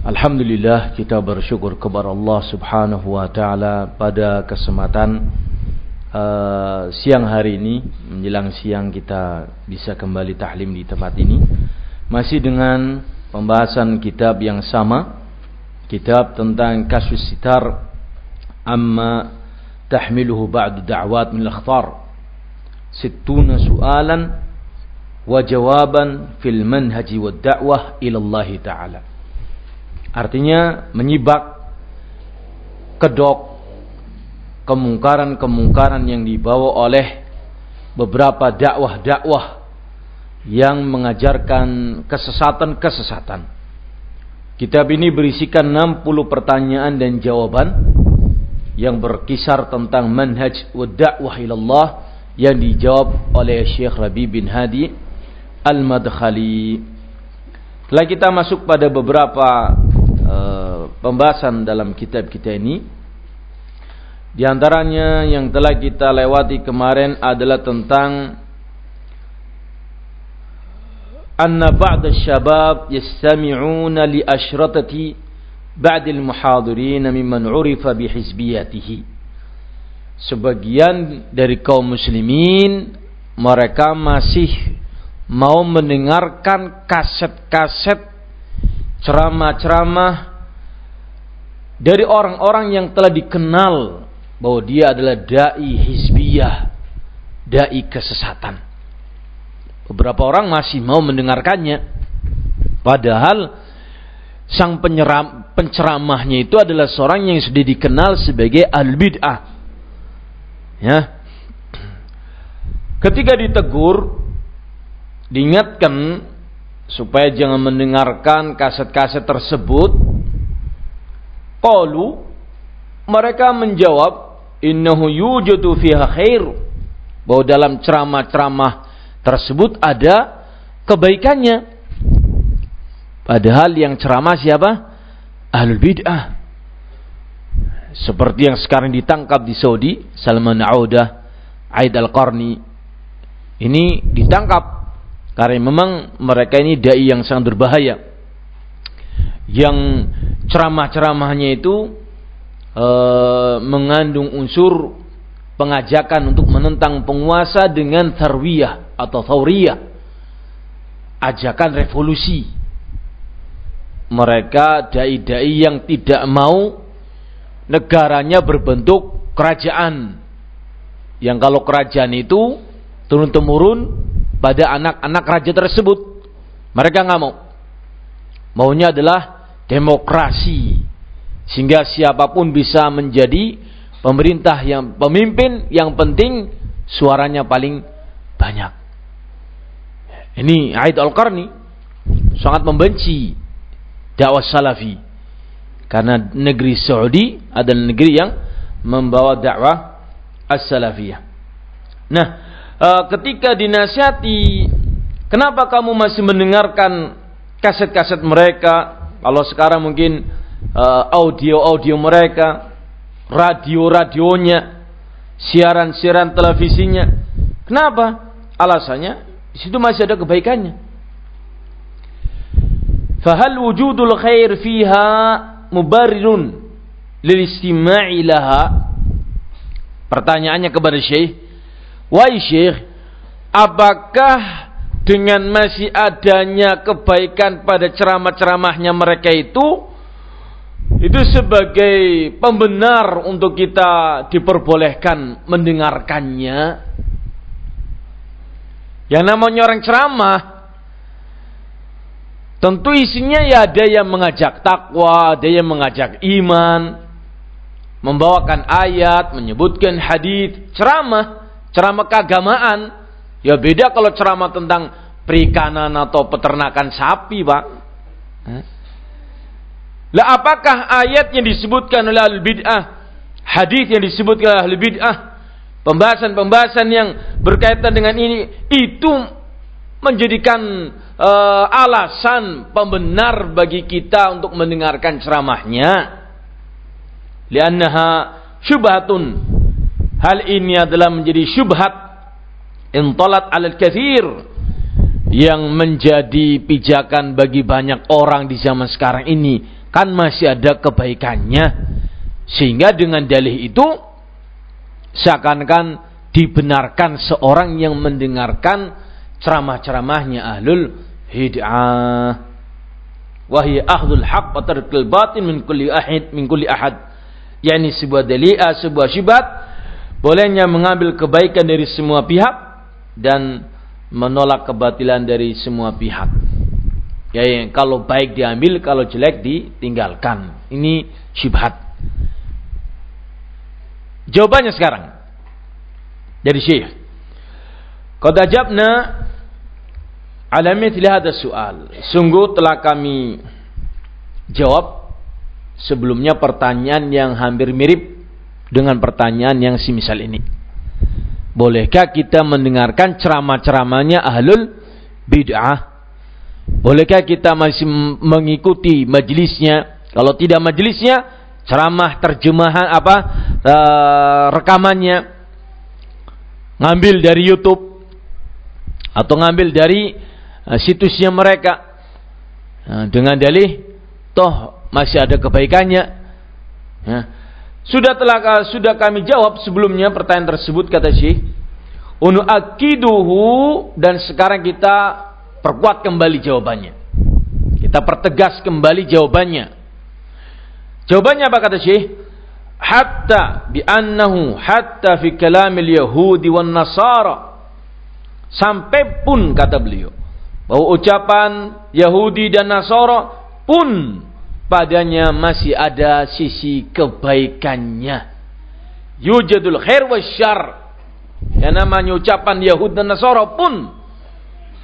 Alhamdulillah kita bersyukur kepada Allah Subhanahu wa taala pada kesempatan uh, siang hari ini menjelang siang kita bisa kembali tahlim di tempat ini masih dengan pembahasan kitab yang sama kitab tentang kasus sitar amma tahmiluhu ba'du da'wat min al-akhtar sittuna su'alan wa jawaban fil manhaji wa da'wah ta'ala. Artinya menyibak kedok kemungkaran-kemungkaran yang dibawa oleh beberapa dakwah-dakwah yang mengajarkan kesesatan-kesesatan. Kitab ini berisikan 60 pertanyaan dan jawaban yang berkisar tentang manhaj wa da'wah ilallah yang dijawab oleh Syekh Rabi bin Hadi Al-Madkhali. Setelah kita masuk pada beberapa pembahasan dalam kitab kita ini, di antaranya yang telah kita lewati kemarin adalah tentang anna ba'd asy-syabab yastami'una li ashratati ba'd al-muhadirin mimman 'urifa bi hizbiyatihi. Sebagian dari kaum muslimin mereka masih mau mendengarkan kaset-kaset ceramah-ceramah dari orang-orang yang telah dikenal bahwa dia adalah dai hizbiyah, dai kesesatan. Beberapa orang masih mau mendengarkannya padahal sang penyeram, penceramahnya itu adalah seorang yang sudah dikenal sebagai al-bid'ah Ya. Ketika ditegur, diingatkan supaya jangan mendengarkan kaset-kaset tersebut. Qalu mereka menjawab innahu yujadu fiha khair bahwa dalam ceramah-ceramah tersebut ada kebaikannya. Padahal yang ceramah siapa? Ahlul bid'ah seperti yang sekarang ditangkap di Saudi Salman Audah Aid Al-Qarni ini ditangkap karena memang mereka ini dai yang sangat berbahaya yang ceramah-ceramahnya itu e, mengandung unsur pengajakan untuk menentang penguasa dengan tarwiyah atau tauriyah ajakan revolusi mereka dai-dai yang tidak mau negaranya berbentuk kerajaan. Yang kalau kerajaan itu turun-temurun pada anak-anak raja tersebut. Mereka nggak mau. Maunya adalah demokrasi. Sehingga siapa pun bisa menjadi pemerintah yang pemimpin yang penting suaranya paling banyak. Ini Aid Al-Qarni sangat membenci dakwah salafi karena negeri Saudi adalah negeri yang membawa dakwah as-salafiyah. Nah, e, ketika dinasihati, kenapa kamu masih mendengarkan kaset-kaset mereka? Kalau sekarang mungkin e, audio-audio mereka, radio-radionya, siaran-siaran televisinya. Kenapa? Alasannya di situ masih ada kebaikannya. Fahal wujudul khair fiha mubarirun lil istima'i laha pertanyaannya kepada Syekh wahai Syekh apakah dengan masih adanya kebaikan pada ceramah-ceramahnya mereka itu itu sebagai pembenar untuk kita diperbolehkan mendengarkannya. Yang namanya orang ceramah, tentu isinya ya ada yang mengajak takwa, ada yang mengajak iman, membawakan ayat, menyebutkan hadis, ceramah, ceramah keagamaan. Ya beda kalau ceramah tentang perikanan atau peternakan sapi, Pak. Lah apakah ayat yang disebutkan oleh al-bid'ah, hadis yang disebutkan oleh al-bid'ah, pembahasan-pembahasan yang berkaitan dengan ini itu menjadikan uh, alasan pembenar bagi kita untuk mendengarkan ceramahnya? Liannaha syubhatun. Hal ini adalah menjadi syubhat intalat alal kathir. Yang menjadi pijakan bagi banyak orang di zaman sekarang ini. Kan masih ada kebaikannya. Sehingga dengan dalih itu seakan-akan dibenarkan seorang yang mendengarkan ceramah-ceramahnya ahlul hid'ah. Wahai ahlul haq wa tarkil batin min kulli ahad min kulli ahad. Yakni sebuah dalil sebuah syibat bolehnya mengambil kebaikan dari semua pihak dan menolak kebatilan dari semua pihak Ya, kalau baik diambil, kalau jelek ditinggalkan. Ini syubhat. Jawabannya sekarang dari Syekh. Qad ajabna ala mithli hadha soal. Sungguh telah kami jawab sebelumnya pertanyaan yang hampir mirip dengan pertanyaan yang semisal ini. Bolehkah kita mendengarkan ceramah-ceramahnya ahlul bid'ah Bolehkah kita masih mengikuti majelisnya? Kalau tidak majelisnya, ceramah terjemahan apa e, rekamannya ngambil dari YouTube atau ngambil dari e, situsnya mereka e, dengan dalih toh masih ada kebaikannya. Ya. Sudah telah sudah kami jawab sebelumnya pertanyaan tersebut kata Syekh. Unu akiduhu dan sekarang kita Perkuat kembali jawabannya. Kita pertegas kembali jawabannya. Jawabannya apa kata Syekh? Hatta bi annahu hatta fi kalamil Yahudi wan Nasara. Sampai pun kata beliau bahwa ucapan Yahudi dan Nasara pun padanya masih ada sisi kebaikannya. Yujadul khair wa syar. Yang namanya ucapan Yahudi dan Nasara pun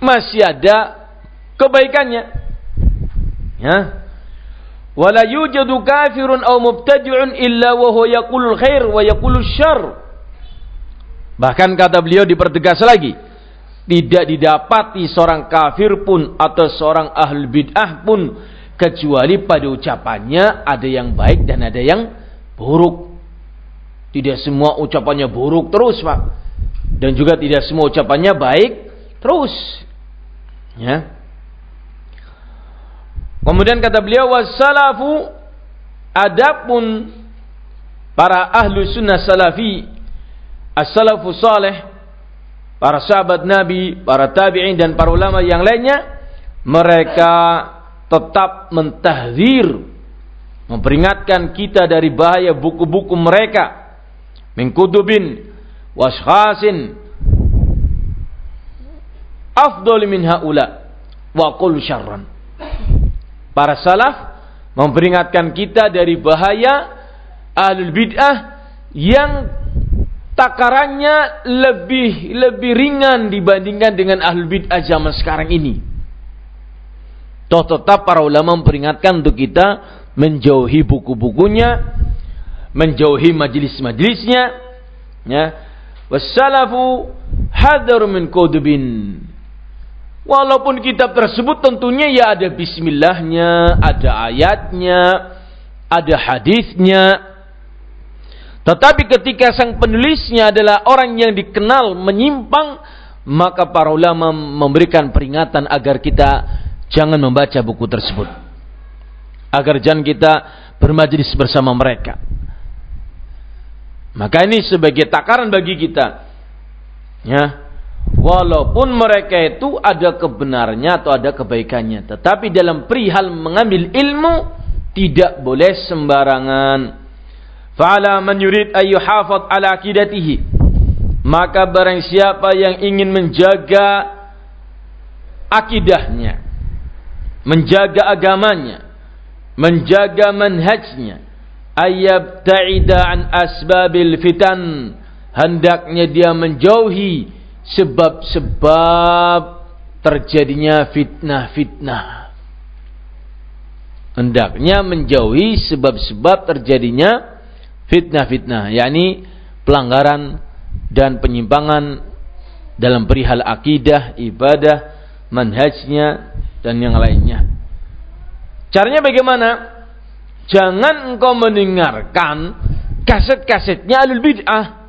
masih ada kebaikannya. Ya. Wala yujadu kafirun aw mubtadi'un illa wa huwa yaqulul khair wa yaqulul syarr. Bahkan kata beliau dipertegas lagi, tidak didapati seorang kafir pun atau seorang ahli bid'ah pun kecuali pada ucapannya ada yang baik dan ada yang buruk. Tidak semua ucapannya buruk terus, Pak. Dan juga tidak semua ucapannya baik terus. Ya. Kemudian kata beliau wasalafu adapun para ahlu sunnah salafi as-salafu saleh para sahabat Nabi, para tabi'in dan para ulama yang lainnya mereka tetap mentahzir memperingatkan kita dari bahaya buku-buku mereka min kutubin washkhasin afdol min haula wa qul syarran. Para salaf memperingatkan kita dari bahaya ahlul bid'ah yang takarannya lebih lebih ringan dibandingkan dengan ahlul bid'ah zaman sekarang ini. Toh tetap para ulama memperingatkan untuk kita menjauhi buku-bukunya, menjauhi majelis-majelisnya, ya. Wassalafu hadar min kudubin Walaupun kitab tersebut tentunya ya ada bismillahnya, ada ayatnya, ada hadisnya. Tetapi ketika sang penulisnya adalah orang yang dikenal menyimpang, maka para ulama memberikan peringatan agar kita jangan membaca buku tersebut. Agar jangan kita bermajlis bersama mereka. Maka ini sebagai takaran bagi kita. Ya, Walaupun mereka itu ada kebenarnya atau ada kebaikannya. Tetapi dalam perihal mengambil ilmu, tidak boleh sembarangan. Fa'ala man yurid ayyuhafad ala akidatihi. Maka barang siapa yang ingin menjaga akidahnya, menjaga agamanya, menjaga manhajnya, ayyabta'ida an asbabil fitan, hendaknya dia menjauhi sebab-sebab terjadinya fitnah-fitnah hendaknya menjauhi sebab-sebab terjadinya fitnah-fitnah, yakni pelanggaran dan penyimpangan dalam perihal akidah, ibadah, manhajnya dan yang lainnya. Caranya bagaimana? Jangan engkau mendengarkan kaset-kasetnya alul bid'ah.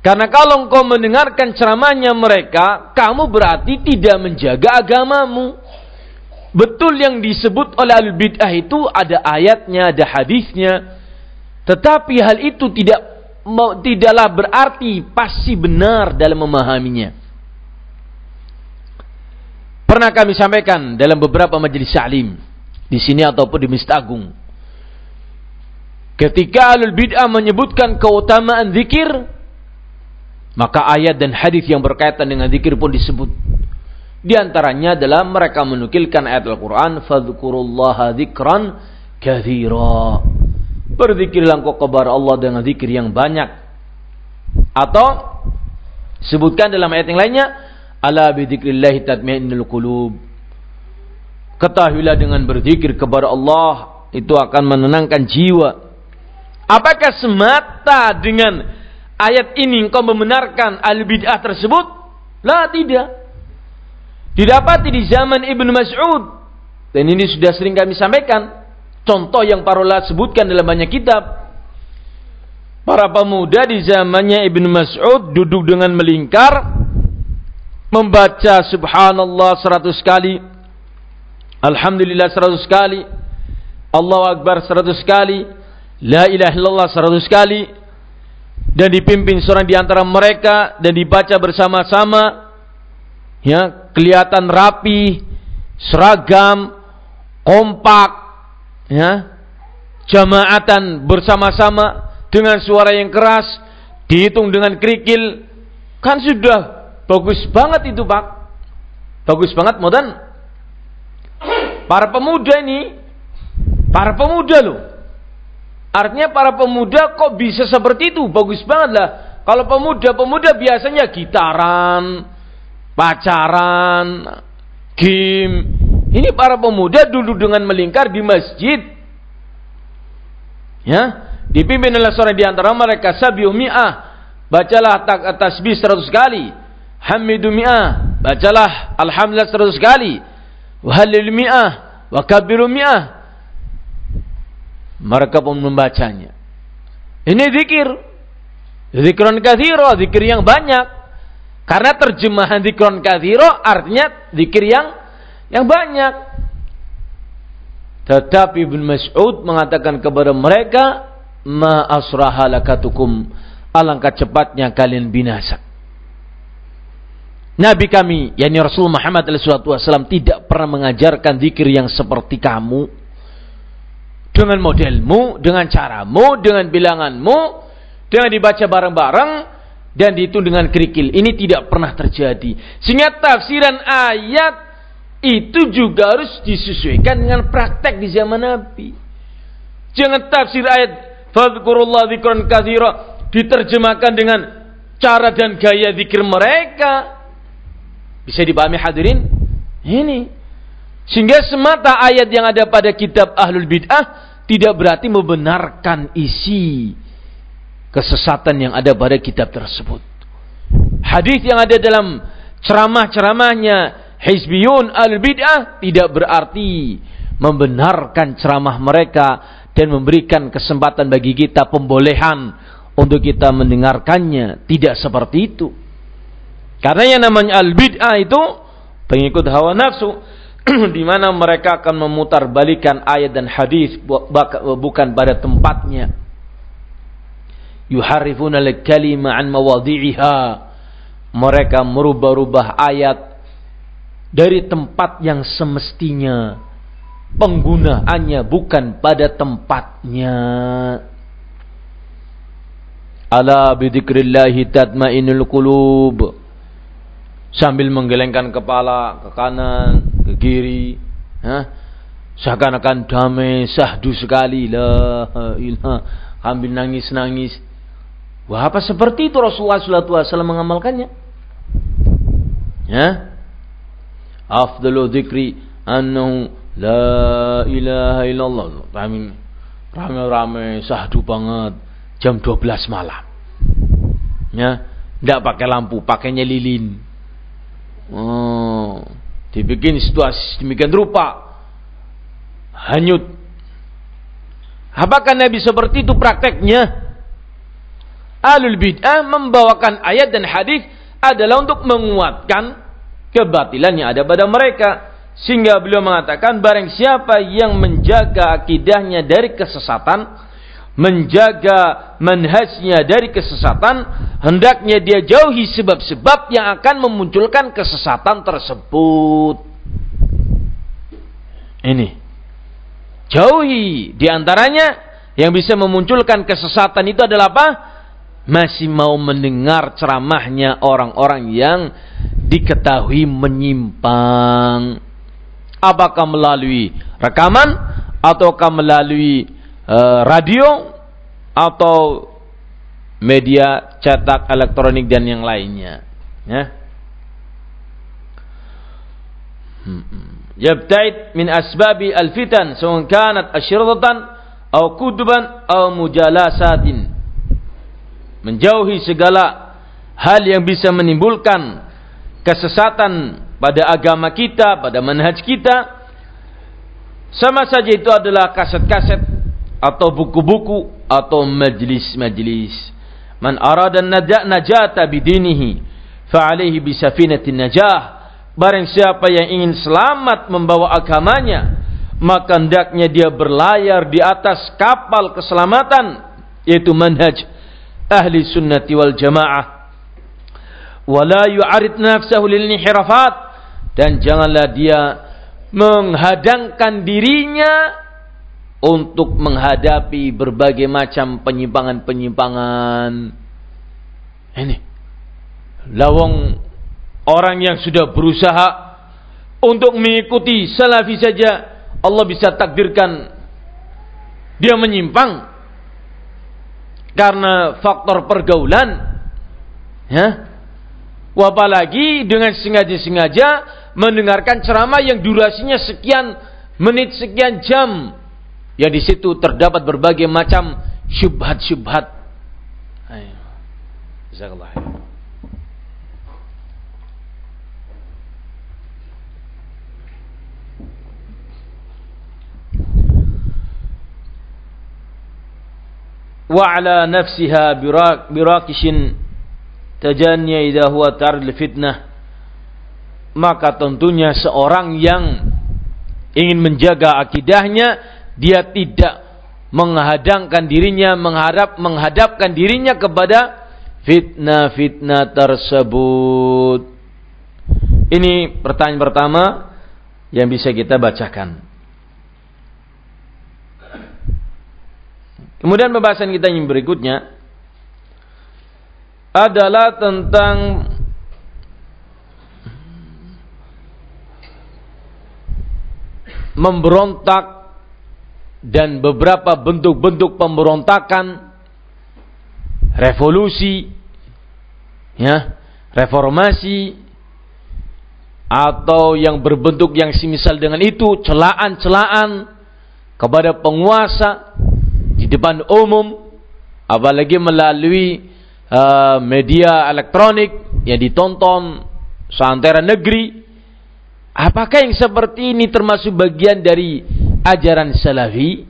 Karena kalau engkau mendengarkan ceramahnya mereka, kamu berarti tidak menjaga agamamu. Betul yang disebut oleh al-bid'ah itu ada ayatnya, ada hadisnya. Tetapi hal itu tidak tidaklah berarti pasti benar dalam memahaminya. Pernah kami sampaikan dalam beberapa majelis salim di sini ataupun di Masjid Agung. Ketika alul bid'ah menyebutkan keutamaan zikir, maka ayat dan hadis yang berkaitan dengan zikir pun disebut. Di antaranya adalah mereka menukilkan ayat Al-Quran. Fadhkurullaha dzikran kathira. Berzikirlah engkau kepada Allah dengan zikir yang banyak. Atau sebutkan dalam ayat yang lainnya. Ala bidzikrillahi tatmainnul qulub. Ketahuilah dengan berzikir kepada Allah itu akan menenangkan jiwa. Apakah semata dengan ayat ini engkau membenarkan al-bid'ah tersebut? Lah tidak. Didapati di zaman Ibnu Mas'ud. Dan ini sudah sering kami sampaikan. Contoh yang parola sebutkan dalam banyak kitab. Para pemuda di zamannya Ibnu Mas'ud duduk dengan melingkar. Membaca subhanallah seratus kali. Alhamdulillah seratus kali. Allahu Akbar seratus kali. La ilaha illallah seratus kali. Dan dipimpin seorang di antara mereka. Dan dibaca bersama-sama ya kelihatan rapi, seragam, kompak, ya jamaatan bersama-sama dengan suara yang keras, dihitung dengan kerikil, kan sudah bagus banget itu pak, bagus banget modern. Para pemuda ini, para pemuda loh. Artinya para pemuda kok bisa seperti itu, bagus banget lah. Kalau pemuda-pemuda biasanya gitaran, pacaran, game. Ini para pemuda dulu dengan melingkar di masjid. Ya, dipimpin oleh seorang di antara mereka Sabiu Mi'ah. Bacalah tasbih seratus kali. Hamidu Mi'ah. Bacalah Alhamdulillah seratus kali. Wahalil Mi'ah. Wakabiru Mi'ah. Mereka pun membacanya. Ini zikir. Zikran kathira, zikir yang banyak. Karena terjemahan zikron kathiro artinya zikir yang yang banyak. Tetapi Ibn Mas'ud mengatakan kepada mereka, Ma. Alangkah cepatnya kalian binasa. Nabi kami, yakni Rasul Muhammad SAW tidak pernah mengajarkan zikir yang seperti kamu. Dengan modelmu, dengan caramu, dengan bilanganmu, dengan dibaca bareng-bareng, dan dihitung dengan kerikil. Ini tidak pernah terjadi. Sehingga tafsiran ayat itu juga harus disesuaikan dengan praktek di zaman Nabi. Jangan tafsir ayat fadhkurullah dzikran katsira diterjemahkan dengan cara dan gaya zikir mereka. Bisa dipahami hadirin? Ini. Sehingga semata ayat yang ada pada kitab Ahlul Bid'ah tidak berarti membenarkan isi kesesatan yang ada pada kitab tersebut. Hadis yang ada dalam ceramah-ceramahnya Hizbiyun al-bid'ah tidak berarti membenarkan ceramah mereka dan memberikan kesempatan bagi kita pembolehan untuk kita mendengarkannya. Tidak seperti itu. Karena yang namanya al-bid'ah itu pengikut hawa nafsu di mana mereka akan memutar balikan ayat dan hadis bukan pada tempatnya yuharifuna al-kalima an mawadhi'iha mereka merubah-rubah ayat dari tempat yang semestinya penggunaannya bukan pada tempatnya. Ala bidzikrillahi tatmainul qulub. Sambil menggelengkan kepala ke kanan, ke kiri, ha? Seakan-akan damai, sahdu sekali la ilah, sambil nangis-nangis. Wah, apa seperti itu Rasulullah SAW mengamalkannya? Ya? Afdalu dzikri annahu La ilaha illallah. Kami rame-rame sahdu banget jam 12 malam. Ya, tidak pakai lampu, pakainya lilin. Oh, dibikin situasi demikian rupa. Hanyut. Apakah Nabi seperti itu prakteknya? Alul bid'ah membawakan ayat dan hadis adalah untuk menguatkan kebatilan yang ada pada mereka sehingga beliau mengatakan barang siapa yang menjaga akidahnya dari kesesatan, menjaga manhajnya dari kesesatan, hendaknya dia jauhi sebab-sebab yang akan memunculkan kesesatan tersebut. Ini. Jauhi di antaranya yang bisa memunculkan kesesatan itu adalah apa? Masih mau mendengar ceramahnya orang-orang yang diketahui menyimpang apakah melalui rekaman ataukah melalui uh, radio atau media cetak elektronik dan yang lainnya. Ya. Yabta'id min asbabi alfitan sawan kanat asyradatan atau kutuban atau mujalasatin. Menjauhi segala hal yang bisa menimbulkan kesesatan pada agama kita, pada manhaj kita. Sama saja itu adalah kaset-kaset atau buku-buku atau majlis-majlis. Man arada najata bidinihi fa'alaihi bisafinatin najah. Barang siapa yang ingin selamat membawa agamanya, maka hendaknya dia berlayar di atas kapal keselamatan yaitu manhaj ahli sunnati wal jamaah wala yu'arid nafsahu lil dan janganlah dia menghadangkan dirinya untuk menghadapi berbagai macam penyimpangan-penyimpangan. Ini lawang orang yang sudah berusaha untuk mengikuti salafi saja Allah bisa takdirkan dia menyimpang karena faktor pergaulan ya apalagi dengan sengaja-sengaja mendengarkan ceramah yang durasinya sekian menit, sekian jam. Ya di situ terdapat berbagai macam syubhat-syubhat. Jazakallah. Nafsiha birakishin tajanya idha huwa taril fitnah maka tentunya seorang yang ingin menjaga akidahnya dia tidak menghadangkan dirinya menghadap menghadapkan dirinya kepada fitnah-fitnah tersebut. Ini pertanyaan pertama yang bisa kita bacakan. Kemudian pembahasan kita yang berikutnya adalah tentang memberontak dan beberapa bentuk-bentuk pemberontakan revolusi ya reformasi atau yang berbentuk yang semisal dengan itu celaan-celaan kepada penguasa di depan umum apalagi melalui uh, media elektronik yang ditonton seantero negeri. Apakah yang seperti ini termasuk bagian dari ajaran salafi?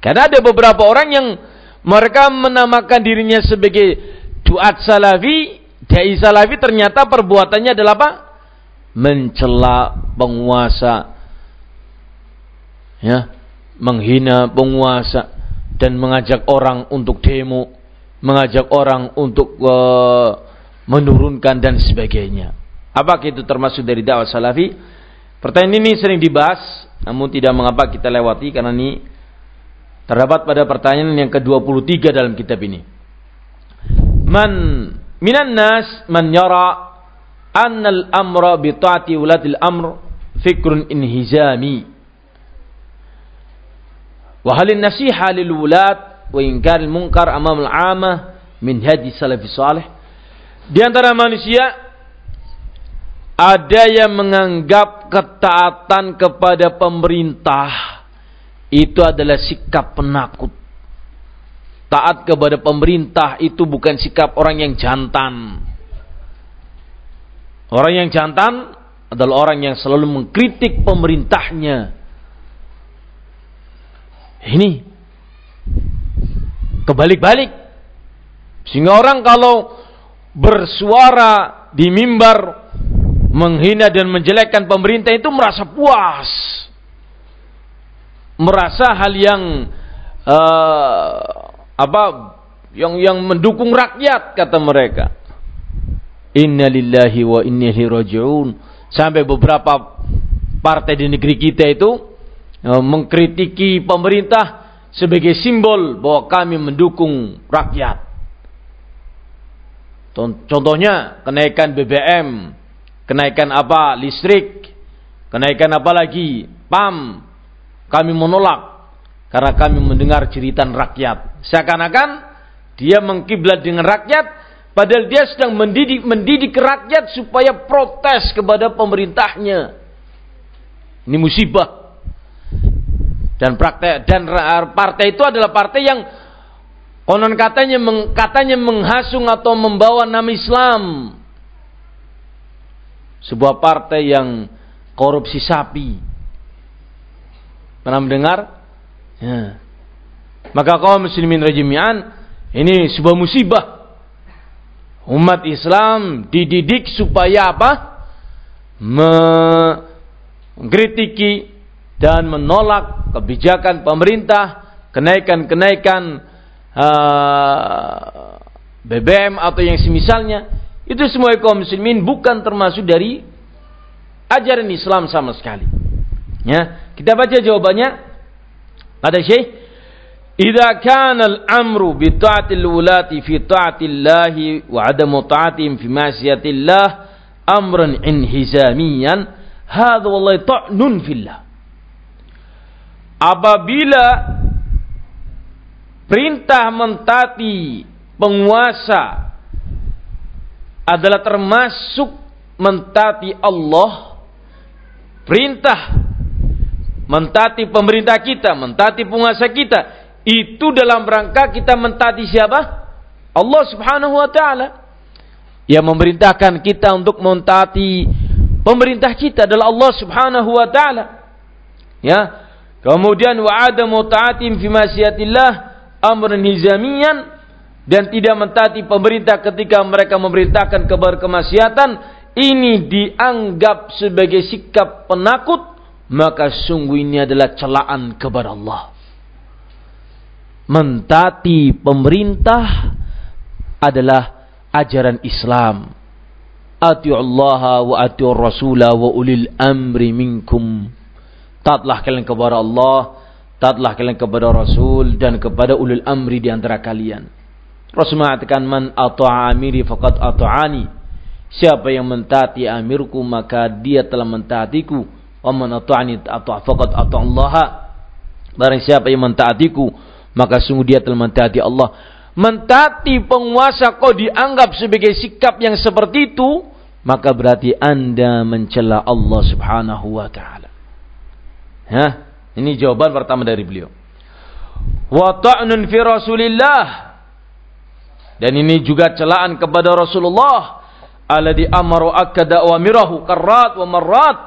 Karena ada beberapa orang yang mereka menamakan dirinya sebagai duat salafi, dai salafi ternyata perbuatannya adalah apa? Mencela penguasa. Ya, menghina penguasa dan mengajak orang untuk demo, mengajak orang untuk uh, menurunkan dan sebagainya. Apakah itu termasuk dari dakwah salafi? Pertanyaan ini sering dibahas namun tidak mengapa kita lewati karena ini terdapat pada pertanyaan yang ke-23 dalam kitab ini. Man minan nas man yara anna al-amra bi ta'ati ulatil amr fikrun inhizami. Wa hal nasiha lil wulat wa inkar al munkar amam al-amah min hadi salafi salih. Di antara manusia ada yang menganggap ketaatan kepada pemerintah itu adalah sikap penakut. Taat kepada pemerintah itu bukan sikap orang yang jantan. Orang yang jantan adalah orang yang selalu mengkritik pemerintahnya. Ini kebalik-balik. Sehingga orang kalau bersuara di mimbar menghina dan menjelekkan pemerintah itu merasa puas. Merasa hal yang uh, apa yang yang mendukung rakyat kata mereka. Innalillahi wa inna ilaihi. Sampai beberapa partai di negeri kita itu uh, mengkritiki pemerintah sebagai simbol bahwa kami mendukung rakyat. Contohnya kenaikan BBM Kenaikan apa? Listrik. Kenaikan apa lagi? PAM. Kami menolak. Karena kami mendengar jeritan rakyat. Seakan-akan dia mengkiblat dengan rakyat. Padahal dia sedang mendidik, mendidik rakyat supaya protes kepada pemerintahnya. Ini musibah. Dan praktek dan partai itu adalah partai yang konon katanya katanya menghasung atau membawa nama Islam sebuah partai yang korupsi sapi. Pernah mendengar? Ya. Maka kaum muslimin rajimian, ini sebuah musibah. Umat Islam dididik supaya apa? Mengkritiki dan menolak kebijakan pemerintah, kenaikan-kenaikan uh, BBM atau yang semisalnya itu semua kaum muslimin bukan termasuk dari ajaran Islam sama sekali. Ya, kita baca jawabannya. Ada Syekh, "Idza kana al-amru bi ta'atil wulati fi ta'atillahi wa 'adamu ta'atihim fi ma'siyatillah amran inhizamiyan, hadha wallahi ta'nun fillah." Apabila perintah mentati penguasa adalah termasuk mentati Allah perintah mentati pemerintah kita mentati penguasa kita. Itu dalam rangka kita mentati siapa? Allah subhanahu wa ta'ala. Yang memerintahkan kita untuk mentati pemerintah kita adalah Allah subhanahu wa ta'ala. Ya. Kemudian wa adamu ta'atim fi masyiatillah amran hizamiyan dan tidak mentaati pemerintah ketika mereka memerintahkan kepada kemaksiatan ini dianggap sebagai sikap penakut maka sungguh ini adalah celaan kepada Allah. Mentaati pemerintah adalah ajaran Islam. Ati Allah wa ati Rasulah wa ulil amri minkum. Taatlah kalian kepada Allah taatlah kalian kepada Rasul dan kepada ulil amri di antara kalian Rasul mengatakan man ata'a amiri faqad ata'ani. Siapa yang mentaati amirku maka dia telah mentaatiku. Wa man ata'ani ata'a faqad Allah. Barang siapa yang mentaatiku maka sungguh dia telah mentaati Allah. Mentaati penguasa kau dianggap sebagai sikap yang seperti itu, maka berarti Anda mencela Allah Subhanahu wa taala. Hah? Ini jawaban pertama dari beliau. Wa ta'nun fi Rasulillah dan ini juga celaan kepada Rasulullah. Alladhi amaru akada mirahu karrat wa marrat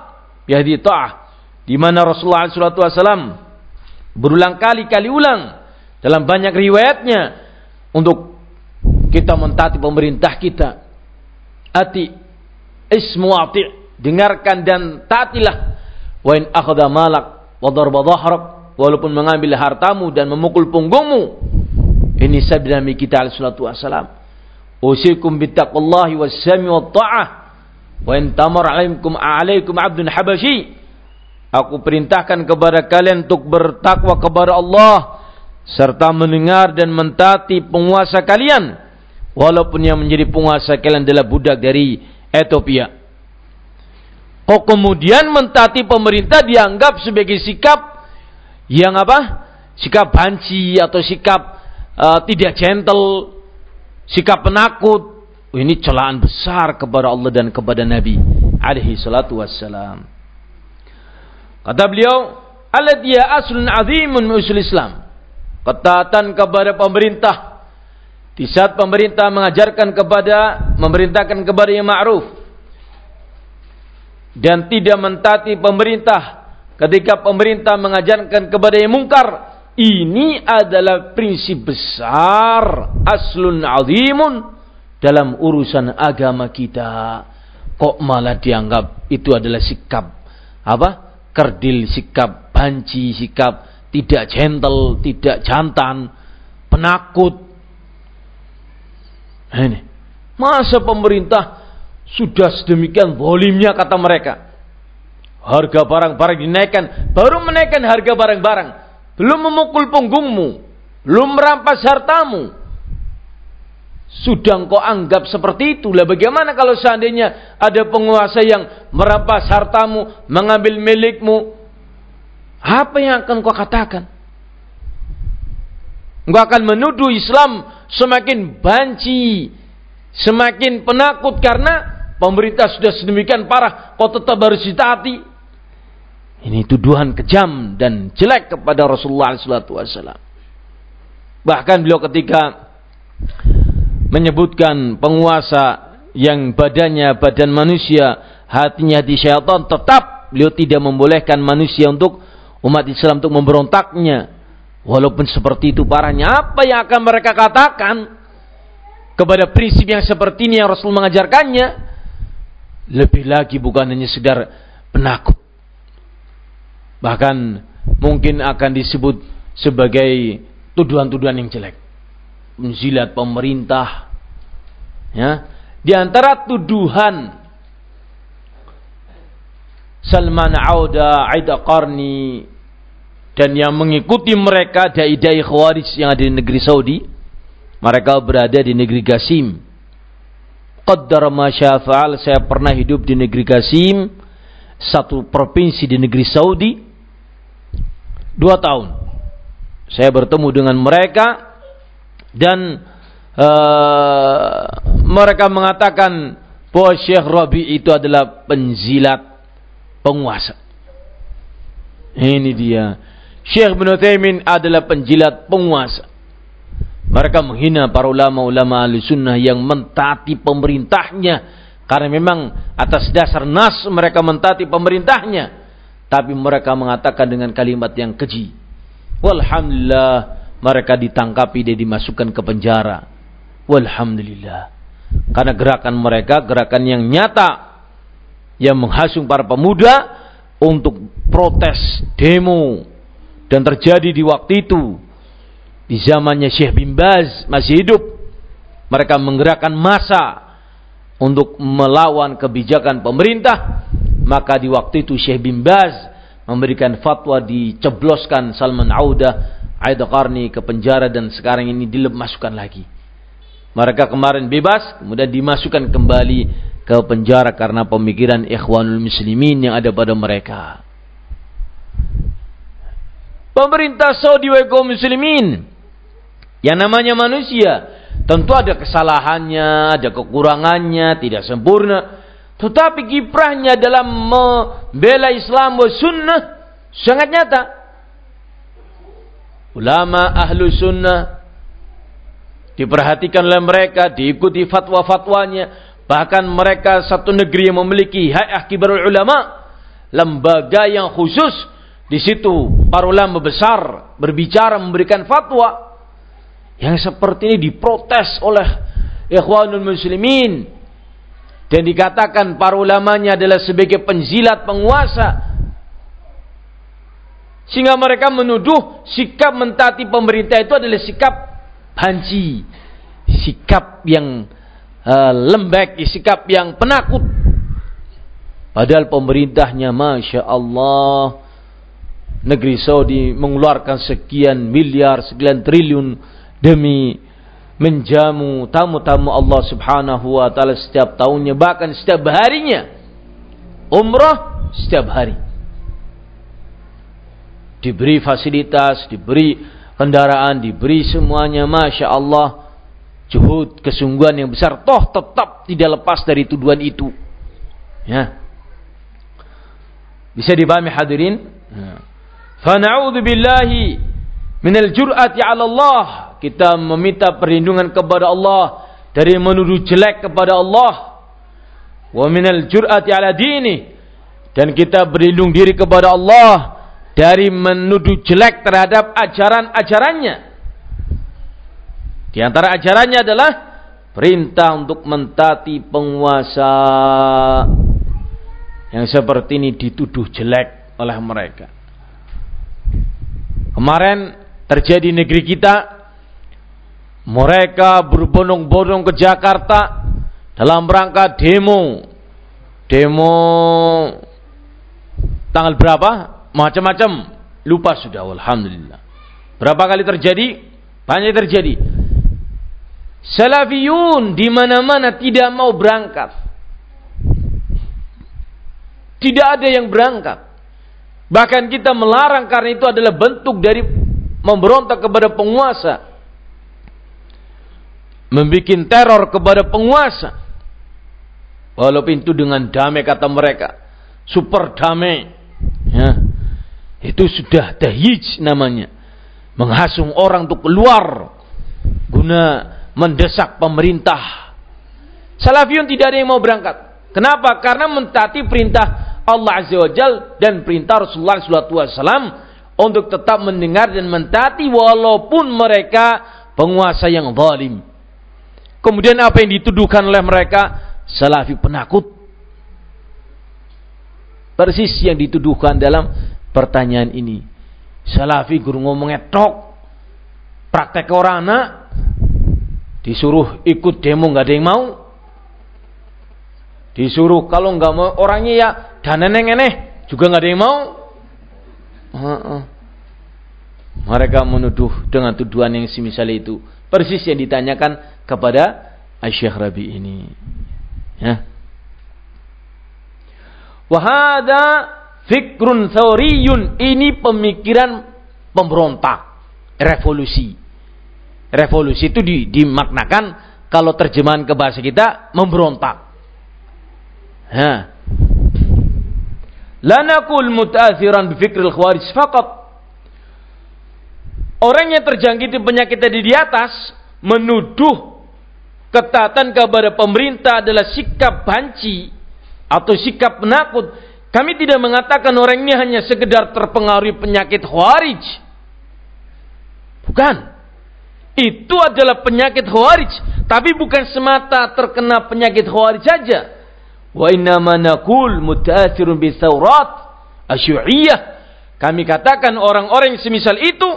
yahdi ta'ah. Di mana Rasulullah SAW berulang kali kali ulang dalam banyak riwayatnya untuk kita mentaati pemerintah kita. Ati ismu ati dengarkan dan taatilah. Wa in akhadha malak wa darba dhahrak walaupun mengambil hartamu dan memukul punggungmu ini sabda Nabi kita alaihi salatu wassalam. Usikum bittaqullahi wassami wa ta'ah. Wa in tamar alaikum alaikum abdun habashi. Aku perintahkan kepada kalian untuk bertakwa kepada Allah serta mendengar dan mentaati penguasa kalian walaupun yang menjadi penguasa kalian adalah budak dari Ethiopia. Kok kemudian mentaati pemerintah dianggap sebagai sikap yang apa? Sikap banci atau sikap uh, tidak gentle, sikap penakut. Ini celaan besar kepada Allah dan kepada Nabi alaihi salatu wassalam. Kata beliau, "Alladhi aslun azimun usul Islam." Ketaatan kepada pemerintah di saat pemerintah mengajarkan kepada memerintahkan kepada yang ma'ruf dan tidak mentati pemerintah ketika pemerintah mengajarkan kepada yang mungkar ini adalah prinsip besar aslun azimun dalam urusan agama kita kok malah dianggap itu adalah sikap apa kerdil sikap banci sikap tidak gentle tidak jantan penakut ini masa pemerintah sudah sedemikian volimnya kata mereka. Harga barang-barang dinaikkan. Baru menaikkan harga barang-barang. Belum memukul punggungmu. Belum merampas hartamu. Sudah engkau anggap seperti itulah. Bagaimana kalau seandainya ada penguasa yang merampas hartamu, mengambil milikmu. Apa yang akan kau katakan? Engkau akan menuduh Islam semakin banci, semakin penakut karena Pemerintah sudah sedemikian parah, kau tetap harus ditaati. Ini tuduhan kejam dan jelek kepada Rasulullah SAW. Bahkan beliau ketika menyebutkan penguasa yang badannya badan manusia, hatinya hati syaitan, tetap beliau tidak membolehkan manusia untuk umat Islam untuk memberontaknya. Walaupun seperti itu parahnya, apa yang akan mereka katakan kepada prinsip yang seperti ini yang Rasul mengajarkannya? lebih lagi bukan hanya sekedar penakut. Bahkan mungkin akan disebut sebagai tuduhan-tuduhan yang jelek. Menzilat pemerintah. Ya. Di antara tuduhan Salman Auda, Aida Qarni dan yang mengikuti mereka dai-dai khawarij yang ada di negeri Saudi. Mereka berada di negeri Gasim qaddar ma syafa'al saya pernah hidup di negeri Qasim satu provinsi di negeri Saudi dua tahun saya bertemu dengan mereka dan uh, mereka mengatakan bahwa Syekh Rabi itu adalah penzilat penguasa ini dia Syekh bin Uthaymin adalah penjilat penguasa mereka menghina para ulama-ulama ahli sunnah yang mentaati pemerintahnya. Karena memang atas dasar nas mereka mentaati pemerintahnya. Tapi mereka mengatakan dengan kalimat yang keji. Walhamdulillah mereka ditangkapi dan dimasukkan ke penjara. Walhamdulillah. Karena gerakan mereka gerakan yang nyata. Yang menghasung para pemuda untuk protes, demo. Dan terjadi di waktu itu di zamannya Syekh bin Baz masih hidup mereka menggerakkan masa untuk melawan kebijakan pemerintah maka di waktu itu Syekh bin Baz memberikan fatwa dicebloskan Salman Auda Aida Qarni ke penjara dan sekarang ini dilemaskan lagi mereka kemarin bebas kemudian dimasukkan kembali ke penjara karena pemikiran ikhwanul muslimin yang ada pada mereka pemerintah Saudi wa muslimin yang namanya manusia tentu ada kesalahannya, ada kekurangannya, tidak sempurna. Tetapi kiprahnya dalam membela Islam dan sunnah sangat nyata. Ulama ahlu sunnah diperhatikan oleh mereka, diikuti fatwa-fatwanya. Bahkan mereka satu negeri yang memiliki hayah kibarul ulama, lembaga yang khusus di situ para ulama besar berbicara memberikan fatwa yang seperti ini diprotes oleh ikhwanul muslimin dan dikatakan para ulamanya adalah sebagai penzilat penguasa sehingga mereka menuduh sikap mentaati pemerintah itu adalah sikap banci sikap yang uh, lembek sikap yang penakut Padahal pemerintahnya Masya Allah. Negeri Saudi mengeluarkan sekian miliar, sekian triliun demi menjamu tamu-tamu Allah subhanahu wa ta'ala setiap tahunnya. Bahkan setiap harinya. Umrah setiap hari. Diberi fasilitas, diberi kendaraan, diberi semuanya. Masya Allah. Juhud, kesungguhan yang besar. Toh tetap tidak lepas dari tuduhan itu. Ya. Bisa dipahami hadirin? Ya. Fana'udhu billahi minal jur'ati ala Allah. Kita meminta perlindungan kepada Allah dari menuduh jelek kepada Allah. Wa minal jur'ati ala dini. Dan kita berlindung diri kepada Allah dari menuduh jelek terhadap ajaran-ajarannya. Di antara ajarannya adalah perintah untuk mentati penguasa yang seperti ini dituduh jelek oleh mereka. Kemarin terjadi negeri kita, mereka berbondong-bondong ke Jakarta dalam rangka demo. Demo tanggal berapa? Macam-macam. Lupa sudah, alhamdulillah. Berapa kali terjadi? Banyak terjadi. Salafiyun di mana-mana tidak mau berangkat tidak ada yang berangkat. Bahkan kita melarang karena itu adalah bentuk dari memberontak kepada penguasa. Membikin teror kepada penguasa. Walaupun itu dengan damai kata mereka. Super damai. Ya. Itu sudah tahyij namanya. Menghasung orang untuk keluar. Guna mendesak pemerintah. Salafiyun tidak ada yang mau berangkat. Kenapa? Karena mentaati perintah Allah Azza wa Jal dan perintah Rasulullah SAW untuk tetap mendengar dan mentaati walaupun mereka penguasa yang zalim. Kemudian apa yang dituduhkan oleh mereka? Salafi penakut. Persis yang dituduhkan dalam pertanyaan ini. Salafi guru ngomongnya tok. Praktek orang anak. Disuruh ikut demo nggak ada yang mau. Disuruh kalau nggak mau orangnya ya dan neneng-neneh juga nggak ada yang mau. Uh -uh. Mereka menuduh dengan tuduhan yang semisal itu. Persis yang ditanyakan kepada Syekh Rabi ini. Ya. Wahada fikrun thawriyun. Ini pemikiran pemberontak. Revolusi. Revolusi itu dimaknakan kalau terjemahan ke bahasa kita memberontak. Ha. La naqul muta'athiran bi fikril khawarij faqat. Orang yang terjangkit penyakit tadi di atas menuduh ketatan kepada pemerintah adalah sikap banci atau sikap penakut. Kami tidak mengatakan orang ini hanya sekedar terpengaruhi penyakit khawarij. Bukan. Itu adalah penyakit khawarij. Tapi bukan semata terkena penyakit khawarij saja Wa innama naqul mutaathirun bi thawrat asyu'iyah. Kami katakan orang-orang yang semisal itu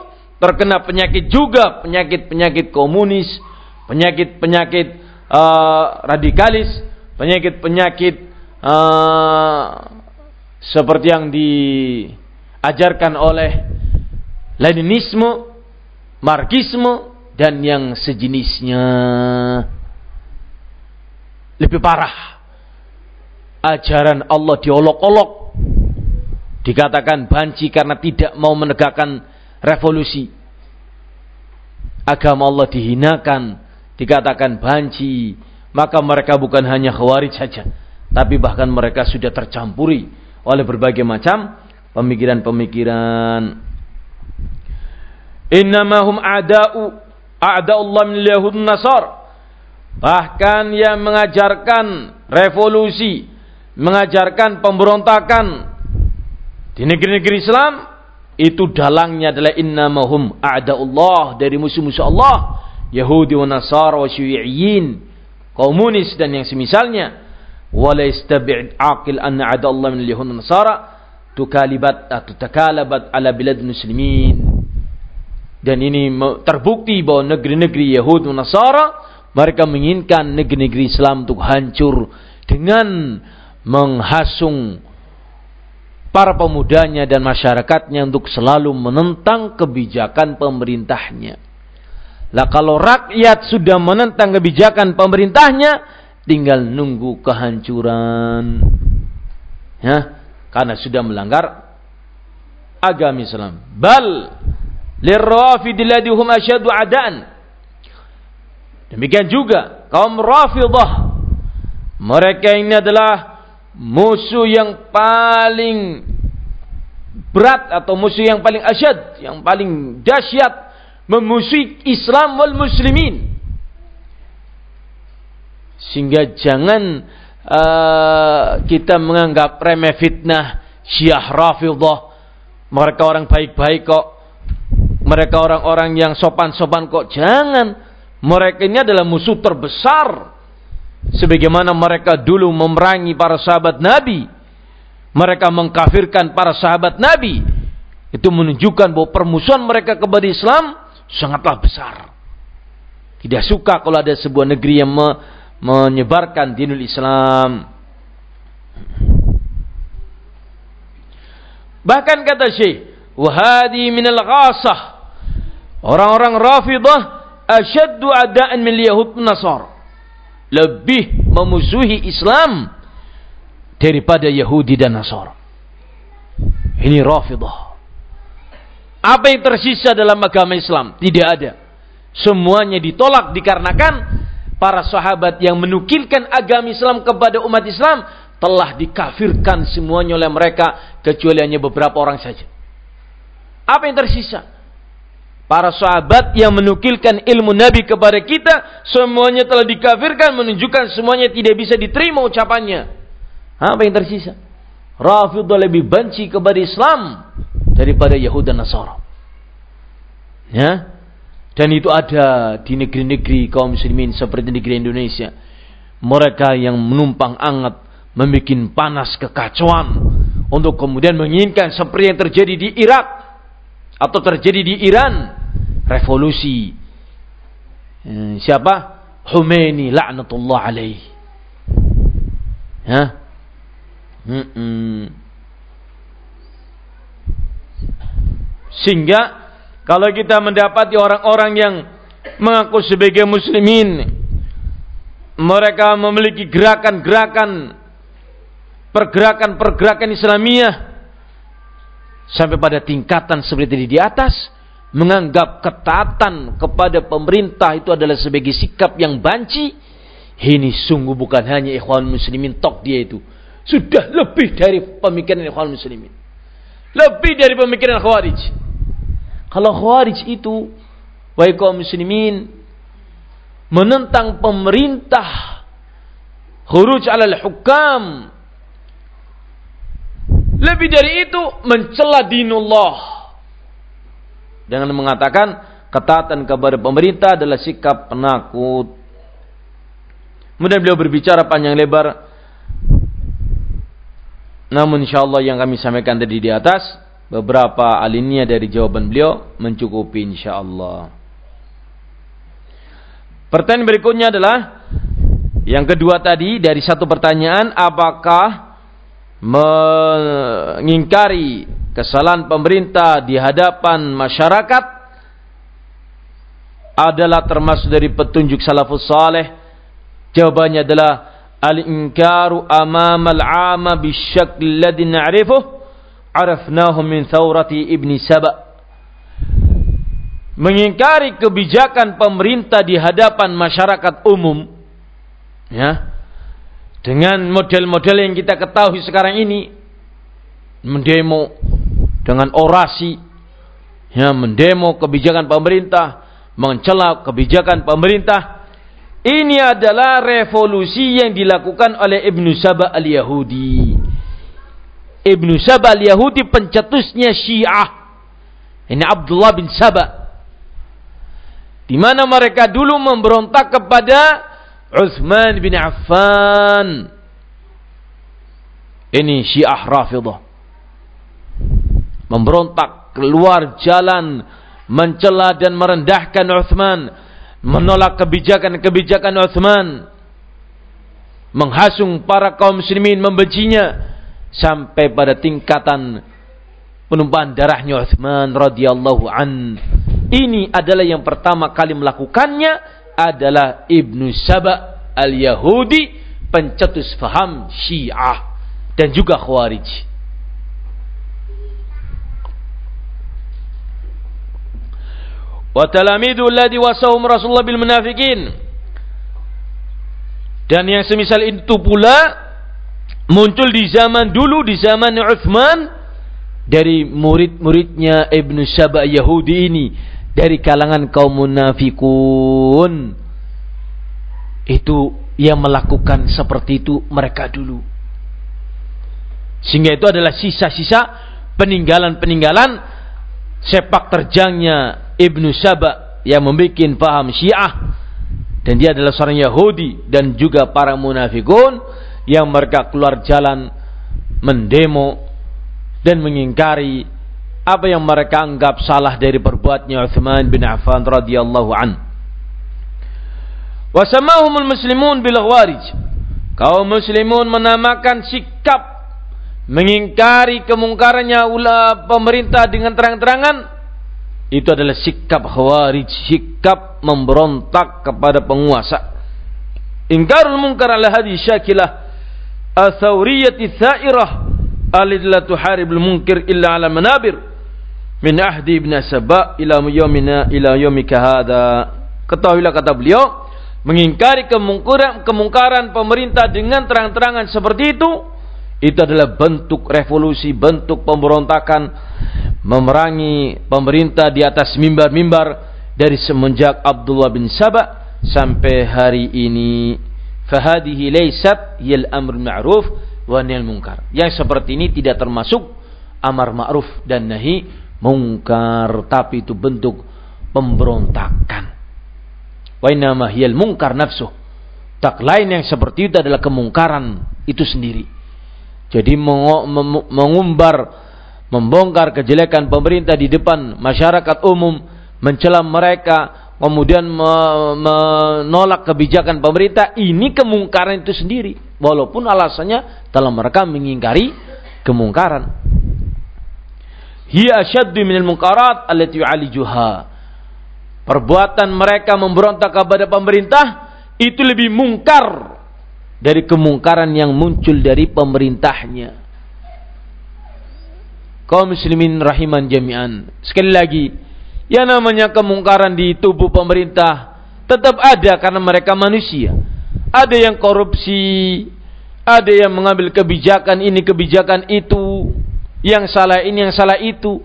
terkena penyakit juga, penyakit-penyakit komunis, penyakit-penyakit uh, radikalis, penyakit-penyakit uh, seperti yang diajarkan oleh Leninisme, Marxisme dan yang sejenisnya. Lebih parah ajaran Allah diolok-olok. Dikatakan banci karena tidak mau menegakkan revolusi. Agama Allah dihinakan, dikatakan banci. Maka mereka bukan hanya khawarij saja. Tapi bahkan mereka sudah tercampuri oleh berbagai macam pemikiran-pemikiran. Innamahum a'da'u a'da'ullah min yahud nasar. Bahkan yang mengajarkan revolusi mengajarkan pemberontakan di negeri-negeri Islam itu dalangnya adalah innamahum a'da'ullah dari musuh-musuh Allah. Yahudi wa Nasara wa Syu'iyin komunis dan yang semisalnya. Wala yastabi'id aqil anna a'da'ullah min al-yahud wa Nasara. Tukalibat atau takalabat ala bilad muslimin. Dan ini terbukti bahwa negeri-negeri Yahudi dan Nasara mereka menginginkan negeri-negeri Islam untuk hancur dengan menghasung para pemudanya dan masyarakatnya untuk selalu menentang kebijakan pemerintahnya. Lah kalau rakyat sudah menentang kebijakan pemerintahnya, tinggal nunggu kehancuran. Ya, karena sudah melanggar agama Islam. Bal lirrafidil ladihum asyadu adaan. Demikian juga kaum Rafidah. Mereka ini adalah musuh yang paling berat atau musuh yang paling asyad, yang paling dahsyat memusuhi Islam wal muslimin. Sehingga jangan uh, kita menganggap remeh fitnah Syiah Rafidah. Mereka orang baik-baik kok. Mereka orang-orang yang sopan-sopan kok. Jangan. Mereka ini adalah musuh terbesar Sebagaimana mereka dulu memerangi para sahabat Nabi. Mereka mengkafirkan para sahabat Nabi. Itu menunjukkan bahwa permusuhan mereka kepada Islam sangatlah besar. Tidak suka kalau ada sebuah negeri yang me menyebarkan dinul Islam. Bahkan kata Syekh, "Wahadi minal ghasah." Orang-orang Rafidah asyaddu adaan min Yahud Nasar lebih memusuhi Islam daripada Yahudi dan Nasara. Ini Rafidah. Apa yang tersisa dalam agama Islam? Tidak ada. Semuanya ditolak dikarenakan para sahabat yang menukilkan agama Islam kepada umat Islam telah dikafirkan semuanya oleh mereka kecuali hanya beberapa orang saja. Apa yang tersisa? Para sahabat yang menukilkan ilmu Nabi kepada kita, semuanya telah dikafirkan, menunjukkan semuanya tidak bisa diterima ucapannya. Apa yang tersisa? Rafidah lebih benci kepada Islam daripada Yahudi dan Nasara. Ya. Dan itu ada di negeri-negeri kaum muslimin seperti negeri Indonesia. Mereka yang menumpang anget, membuat panas kekacauan untuk kemudian menginginkan seperti yang terjadi di Irak atau terjadi di Iran revolusi. Eh, siapa? Khomeini laknatullah alaih. Ya. Sehingga kalau kita mendapati orang-orang yang mengaku sebagai muslimin mereka memiliki gerakan-gerakan pergerakan-pergerakan Islamiyah sampai pada tingkatan seperti di atas menganggap ketaatan kepada pemerintah itu adalah sebagai sikap yang banci, ini sungguh bukan hanya ikhwan muslimin tok dia itu. Sudah lebih dari pemikiran ikhwan muslimin. Lebih dari pemikiran khawarij. Kalau khawarij itu, baik kaum muslimin, menentang pemerintah, khuruj alal hukam, lebih dari itu mencela dinullah dengan mengatakan ketaatan kepada pemerintah adalah sikap penakut. Kemudian beliau berbicara panjang lebar. Namun insya Allah yang kami sampaikan tadi di atas beberapa alinea dari jawaban beliau mencukupi insya Allah. Pertanyaan berikutnya adalah yang kedua tadi dari satu pertanyaan apakah mengingkari kesalahan pemerintah di hadapan masyarakat adalah termasuk dari petunjuk salafus saleh. Jawabannya adalah al-inkaru amama al-ama bisyakl ladhi na'rifuh arafnahu min thawrati ibni saba. Mengingkari kebijakan pemerintah di hadapan masyarakat umum ya dengan model-model yang kita ketahui sekarang ini mendemo dengan orasi ya mendemo kebijakan pemerintah, mencela kebijakan pemerintah. Ini adalah revolusi yang dilakukan oleh Ibnu Saba al-Yahudi. Ibnu Saba al-Yahudi pencetusnya Syiah. Ini Abdullah bin Saba. Di mana mereka dulu memberontak kepada Uthman bin Affan. Ini Syiah Rafidah memberontak keluar jalan mencela dan merendahkan Uthman menolak kebijakan-kebijakan Uthman menghasung para kaum muslimin membencinya sampai pada tingkatan penumpahan darahnya Uthman radhiyallahu an. Ini adalah yang pertama kali melakukannya adalah Ibnu Saba al-Yahudi pencetus faham Syiah dan juga Khawarij. Wa talamidu alladhi Rasulullah. Dan yang semisal itu pula muncul di zaman dulu di zaman Uthman dari murid-muridnya Ibnu Saba Yahudi ini dari kalangan kaum munafikun itu yang melakukan seperti itu mereka dulu sehingga itu adalah sisa-sisa peninggalan-peninggalan sepak terjangnya Ibnu Saba yang membuat paham Syiah dan dia adalah seorang Yahudi dan juga para munafikun yang mereka keluar jalan mendemo dan mengingkari apa yang mereka anggap salah dari perbuatnya Uthman bin Affan radhiyallahu an. Wasamahumul muslimun bil ghawarij. Kaum muslimun menamakan sikap mengingkari kemungkarannya ula pemerintah dengan terang-terangan itu adalah sikap khawarij, sikap memberontak kepada penguasa. Ingkarul munkar ala hadhihi syakilah athawriyati thairah alidla tuharibul munkir illa ala manabir min ahdi ibn Saba ila yawmina ila yawmika hada. Ketahuilah kata beliau, mengingkari kemungkaran kemungkaran pemerintah dengan terang-terangan seperti itu itu adalah bentuk revolusi, bentuk pemberontakan memerangi pemerintah di atas mimbar-mimbar dari semenjak Abdullah bin Saba sampai hari ini. Fahadihi laysat yal amr ma'ruf wa nahy munkar. Yang seperti ini tidak termasuk amar ma'ruf dan nahi mungkar tapi itu bentuk pemberontakan wa inama hiyal mungkar nafsu tak lain yang seperti itu adalah kemungkaran itu sendiri jadi mengumbar membongkar kejelekan pemerintah di depan masyarakat umum mencela mereka kemudian menolak kebijakan pemerintah ini kemungkaran itu sendiri walaupun alasannya dalam mereka mengingkari kemungkaran hiya asyaddu minal munkarat allati yu'alijuha. Perbuatan mereka memberontak kepada pemerintah itu lebih mungkar dari kemungkaran yang muncul dari pemerintahnya. Kaum muslimin rahiman jami'an. Sekali lagi, yang namanya kemungkaran di tubuh pemerintah tetap ada karena mereka manusia. Ada yang korupsi, ada yang mengambil kebijakan ini, kebijakan itu, yang salah ini, yang salah itu.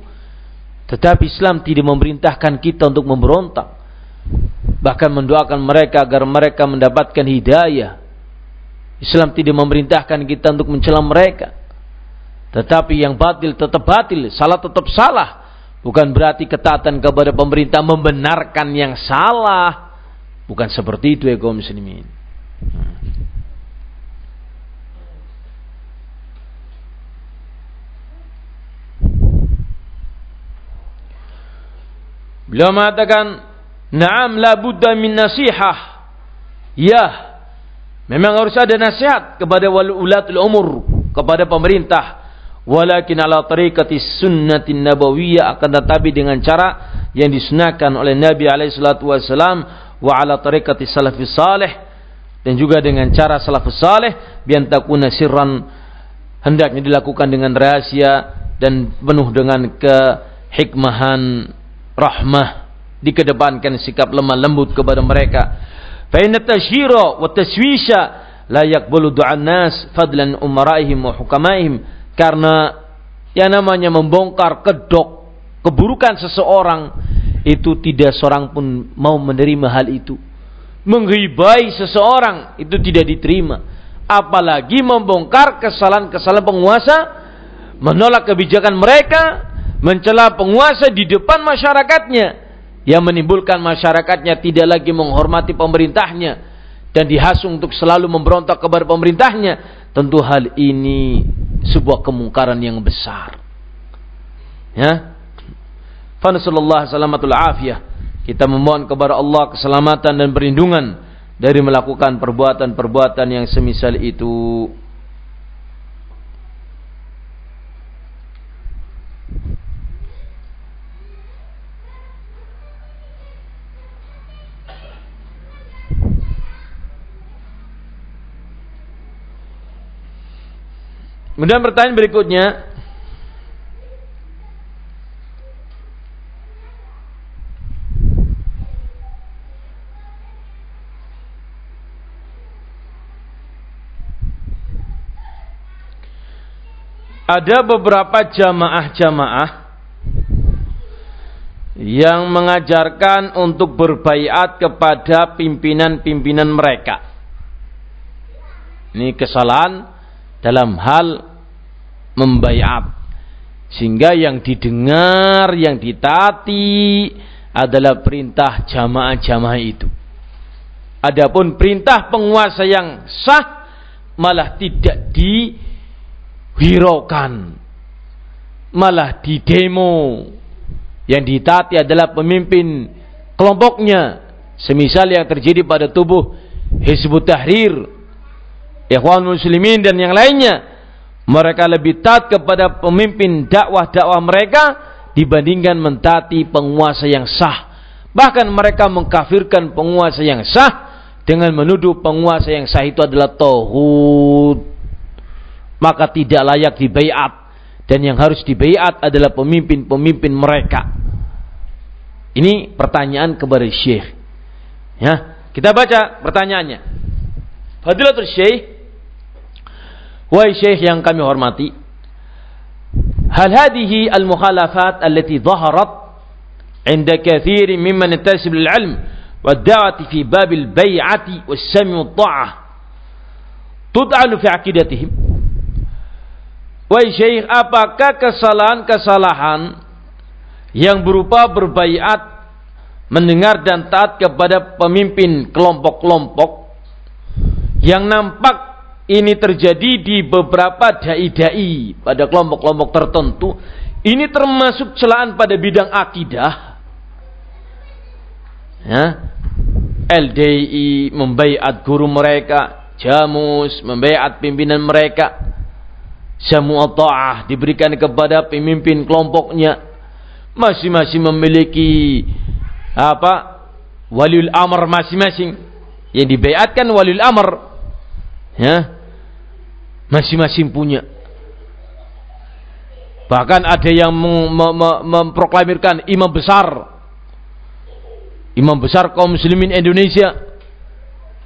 Tetapi Islam tidak memerintahkan kita untuk memberontak. Bahkan mendoakan mereka agar mereka mendapatkan hidayah. Islam tidak memerintahkan kita untuk mencela mereka. Tetapi yang batil tetap batil, salah tetap salah. Bukan berarti ketaatan kepada pemerintah membenarkan yang salah. Bukan seperti itu ya kaum muslimin. Beliau mengatakan, "Na'am la budda min nasihah." Ya, memang harus ada nasihat kepada ulatul umur, kepada pemerintah. Walakin ala tariqati sunnatin nabawiyah akan tetapi dengan cara yang disunahkan oleh Nabi alaihi salatu wasalam wa ala tariqati salafis salih dan juga dengan cara salafus salih bian takuna sirran hendaknya dilakukan dengan rahasia dan penuh dengan kehikmahan rahmah dikedepankan sikap lemah lembut kepada mereka. Fa inna tashhira wa taswisha la yaqbalu du'a nas fadlan umaraihim wa hukamaihim karena yang namanya membongkar kedok keburukan seseorang itu tidak seorang pun mau menerima hal itu. Menghibai seseorang itu tidak diterima. Apalagi membongkar kesalahan-kesalahan penguasa menolak kebijakan mereka mencela penguasa di depan masyarakatnya. Yang menimbulkan masyarakatnya tidak lagi menghormati pemerintahnya dan dihasung untuk selalu memberontak kepada pemerintahnya tentu hal ini sebuah kemungkaran yang besar. Ya? Fanasallallahu salamatul afiyah. Kita memohon kepada Allah keselamatan dan perlindungan dari melakukan perbuatan-perbuatan yang semisal itu. Kemudian pertanyaan berikutnya, ada beberapa jamaah-jamaah yang mengajarkan untuk berbaiat kepada pimpinan-pimpinan mereka. Ini kesalahan dalam hal membaiat. Sehingga yang didengar, yang ditati adalah perintah jamaah-jamaah itu. Adapun perintah penguasa yang sah malah tidak di hiraukan malah di demo yang ditati adalah pemimpin kelompoknya semisal yang terjadi pada tubuh Hizbut Tahrir Ikhwan Muslimin dan yang lainnya mereka lebih taat kepada pemimpin dakwah-dakwah mereka dibandingkan mentati penguasa yang sah bahkan mereka mengkafirkan penguasa yang sah dengan menuduh penguasa yang sah itu adalah tauhid maka tidak layak dibaiat dan yang harus dibaiat adalah pemimpin-pemimpin mereka. Ini pertanyaan kepada Syekh. Ya, kita baca pertanyaannya. Fadilatul Syekh Wahai Syekh yang kami hormati, hal hadhihi al-mukhalafat allati dhaharat عند كثير ممن ينتسب للعلم والدعوة في باب البيعة والسمع والطاعة تدعل في عقيدتهم Wahai Syekh, apakah kesalahan-kesalahan yang berupa berbaiat, mendengar dan taat kepada pemimpin kelompok-kelompok yang nampak ini terjadi di beberapa dai-dai pada kelompok-kelompok tertentu, ini termasuk celaan pada bidang akidah. Ya. LDI membaiat guru mereka, Jamus membaiat pimpinan mereka, semua ta'ah diberikan kepada pemimpin kelompoknya. Masing-masing memiliki apa? Waliul amr masing-masing. Yang dibayatkan waliul amr. Ya. Masing-masing punya. Bahkan ada yang memproklamirkan imam besar. Imam besar kaum muslimin Indonesia.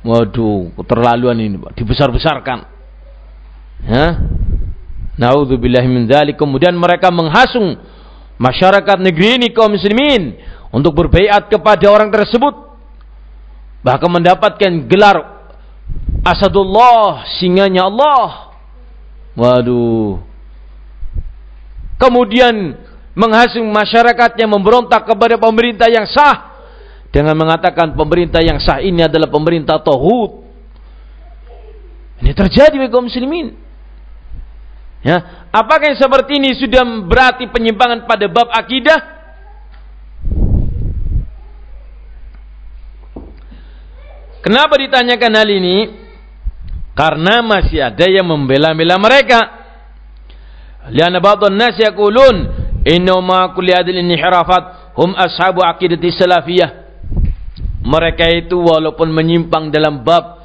Waduh, keterlaluan ini, Dibesar-besarkan. Ya. Naudzubillah min dzalik. Kemudian mereka menghasung masyarakat negeri ini kaum muslimin untuk berbaiat kepada orang tersebut. Bahkan mendapatkan gelar Asadullah, singanya Allah. Waduh. Kemudian menghasung masyarakatnya memberontak kepada pemerintah yang sah dengan mengatakan pemerintah yang sah ini adalah pemerintah tauhid. Ini terjadi bagi kaum muslimin. Ya, apakah yang seperti ini sudah berarti penyimpangan pada bab akidah? Kenapa ditanyakan hal ini? Karena masih ada yang membela-bela mereka. Lian ba'dhan nas yaqulun inna ma kulli adil inhirafat hum ashabu aqidati salafiyah. Mereka itu walaupun menyimpang dalam bab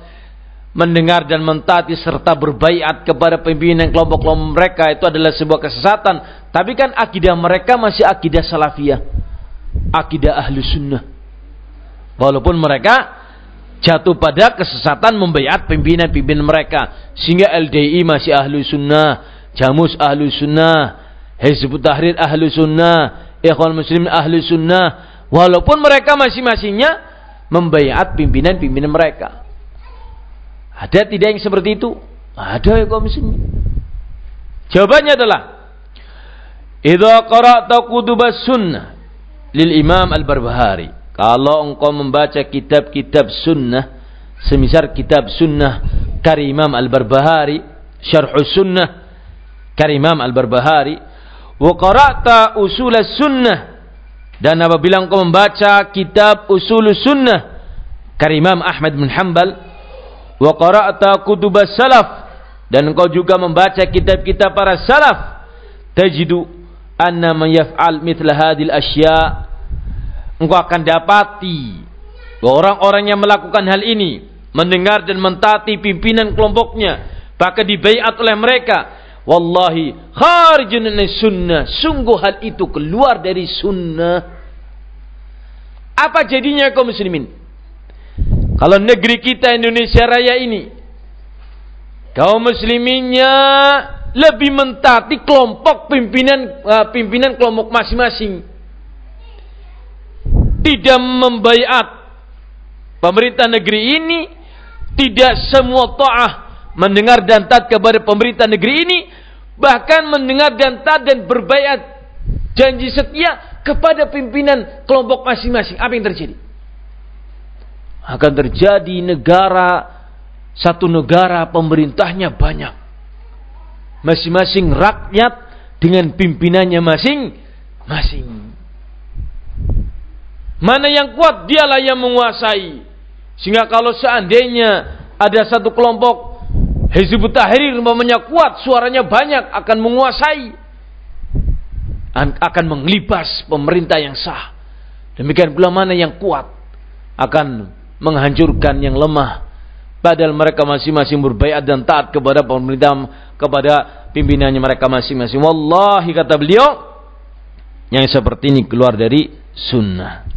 mendengar dan mentaati serta berbaiat kepada pimpinan kelompok-kelompok mereka itu adalah sebuah kesesatan. Tapi kan akidah mereka masih akidah salafiyah. Akidah ahlu sunnah. Walaupun mereka jatuh pada kesesatan membaiat pimpinan-pimpinan mereka. Sehingga LDI masih ahlu sunnah. Jamus ahlu sunnah. Hizbut Tahrir ahlu sunnah. Ikhwan Muslim ahlu sunnah. Walaupun mereka masing-masingnya membaiat pimpinan-pimpinan mereka. Ada tidak yang seperti itu? Ada ya kaum muslimin. Jawabannya adalah Idza qara'ta kutubas sunnah lil Imam Al-Barbahari. Kalau engkau membaca kitab-kitab sunnah, semisal kitab sunnah karya Imam Al-Barbahari, Syarh Sunnah karya Imam Al-Barbahari, wa qara'ta usul sunnah dan apabila engkau membaca kitab usul sunnah karimam Ahmad bin Hanbal wa kutubas salaf dan engkau juga membaca kitab-kitab para salaf tajidu anna man yaf'al mithla hadhil asya engkau akan dapati orang-orang yang melakukan hal ini mendengar dan mentaati pimpinan kelompoknya bahkan dibaiat oleh mereka. Wallahi kharijun sunnah. Sungguh hal itu keluar dari sunnah. Apa jadinya kaum muslimin? Kalau negeri kita Indonesia Raya ini kaum musliminnya lebih mentaati kelompok pimpinan uh, pimpinan kelompok masing-masing. Tidak membaiat pemerintah negeri ini, tidak semua ta'ah mendengar dan taat kepada pemerintah negeri ini, bahkan mendengar dan taat dan berbaiat janji setia kepada pimpinan kelompok masing-masing. Apa yang terjadi? akan terjadi negara satu negara pemerintahnya banyak. Masing-masing rakyat dengan pimpinannya masing-masing. Mana yang kuat dialah yang menguasai. Sehingga kalau seandainya ada satu kelompok Hizbut Tahrir umpamanya kuat, suaranya banyak akan menguasai akan menglibas pemerintah yang sah. Demikian pula mana yang kuat akan menghancurkan yang lemah padahal mereka masing-masing berbaiat dan taat kepada pemerintah kepada pimpinannya mereka masing-masing wallahi kata beliau yang seperti ini keluar dari sunnah.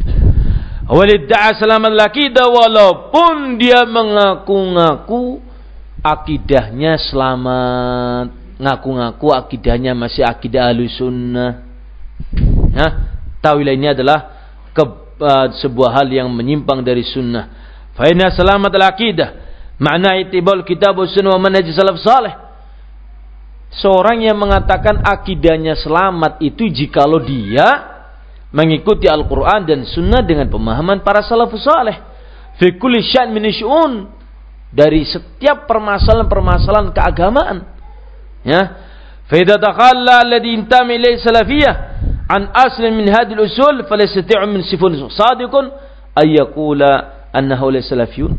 Walidda'a selamat lakidah walaupun dia mengaku-ngaku akidahnya selamat. Ngaku-ngaku akidahnya masih akidah ahlu sunnah. Ya, tahuilah ini adalah ke uh, sebuah hal yang menyimpang dari sunnah. Fa inna salamat al-aqidah makna itibal kitab sunnah wa manhaj salaf saleh. Seorang yang mengatakan akidahnya selamat itu jikalau dia mengikuti Al-Quran dan Sunnah dengan pemahaman para salafus saleh. Fi kulli sya'n min dari setiap permasalahan-permasalahan keagamaan. Ya. Fa idza takhalla intami ilai salafiyah an aslin min hadil usul falastati'u min sifun sadiqun ayyakula annahu salafiyun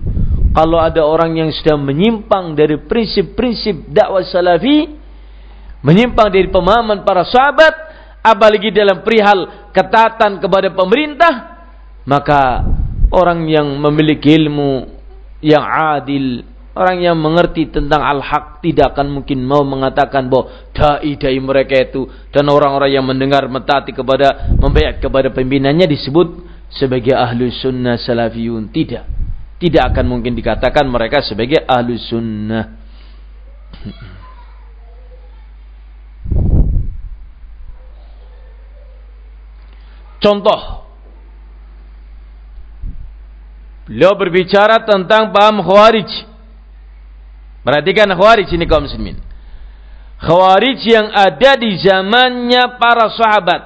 kalau ada orang yang sudah menyimpang dari prinsip-prinsip dakwah salafi menyimpang dari pemahaman para sahabat apalagi dalam perihal ketatan kepada pemerintah maka orang yang memiliki ilmu yang adil Orang yang mengerti tentang al-haq tidak akan mungkin mau mengatakan bahwa dai-dai mereka itu dan orang-orang yang mendengar mentaati kepada membayar kepada pimpinannya disebut sebagai ahlu sunnah salafiyun. Tidak. Tidak akan mungkin dikatakan mereka sebagai ahlu sunnah. Contoh. Beliau berbicara tentang paham khawarij. Perhatikan Khawarij ini kaum muslimin. Khawarij yang ada di zamannya para sahabat.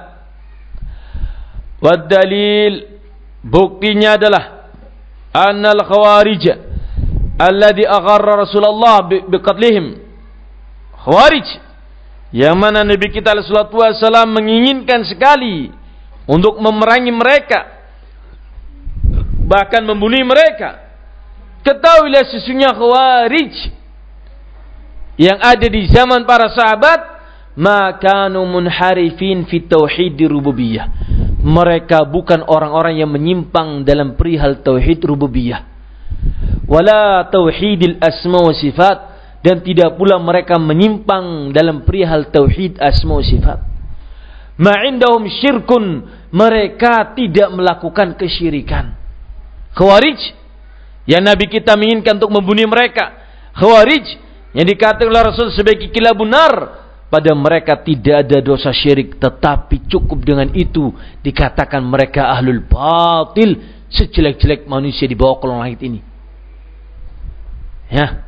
Wadalil buktinya adalah annal khawarij alladhi agharra Rasulullah biqatlihim. Khawarij yang mana Nabi kita alaihi wasallam menginginkan sekali untuk memerangi mereka. Bahkan membunuh mereka. Ketahuilah sesungguhnya khawarij yang ada di zaman para sahabat makanu munharifin fi tauhid rububiyah. Mereka bukan orang-orang yang menyimpang dalam perihal tauhid rububiyah. Wala tauhidil asma wa sifat. Dan tidak pula mereka menyimpang dalam perihal tauhid asma wa sifat ma'indahum syirkun mereka tidak melakukan kesyirikan. Khawarij yang nabi kita menginginkan untuk membunuh mereka. Khawarij yang dikatakan oleh Rasul sebagai kila benar pada mereka tidak ada dosa syirik tetapi cukup dengan itu dikatakan mereka ahlul batil sejelek-jelek manusia di bawah kolong langit ini. Ya.